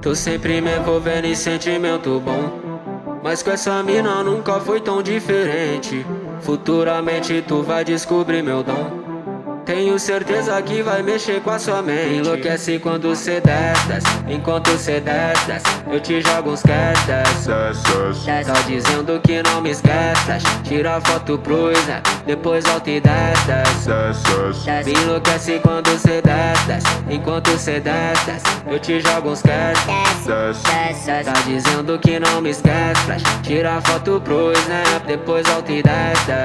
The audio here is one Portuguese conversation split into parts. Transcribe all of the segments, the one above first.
Tô sempre me envolvendo em sentimento bom. Mas com essa mina nunca foi tão diferente. Futuramente tu vai descobrir meu dom. Tenho certeza que vai mexer com a sua mente. Enlouquece quando cê desce, enquanto cê desce Eu te jogo uns castas Tá dizendo que não me esqueces Tira foto pro Snap, depois volta e Me enlouquece quando cê desce, enquanto cê desce Eu te jogo uns castas Tá dizendo que não me esqueces Tira foto pro Snap, depois volta e desce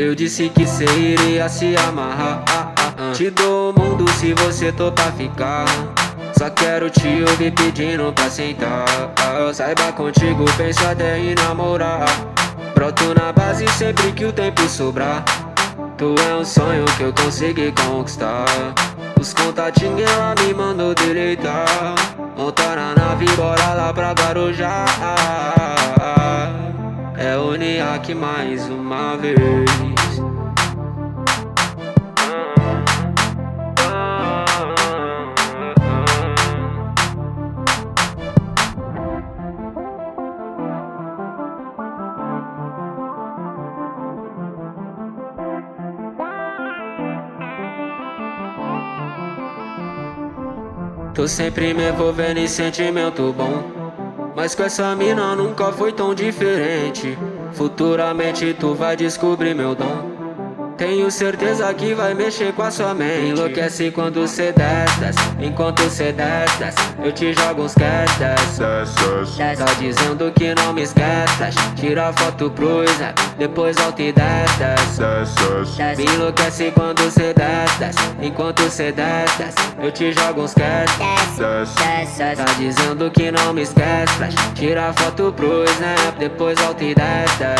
Eu disse que cê iria se amarrar. Ah, ah, ah. Te dou o mundo se você topar ficar. Só quero te ouvir pedindo pra sentar. Saiba contigo, penso até em namorar. Broto na base sempre que o tempo sobrar. Tu é um sonho que eu consegui conquistar. Os contatinhos ela me mandou deleitar. Montar na nave, bora lá pra Guarujá. É Niak mais uma vez. Tô sempre me envolvendo em sentimento bom. Mas com essa mina nunca foi tão diferente. Futuramente tu vai descobrir meu dom. Tenho certeza que vai mexer com a sua mente. Enlouquece quando cê desce Enquanto cê desce Eu te jogo uns castas Tá dizendo que não me esqueces Tira foto pro Snap Depois volta e desce. Me enlouquece quando cê desce Enquanto cê desce Eu te jogo uns castas Tá dizendo que não me esqueces Tira foto pro Snap Depois volta e desce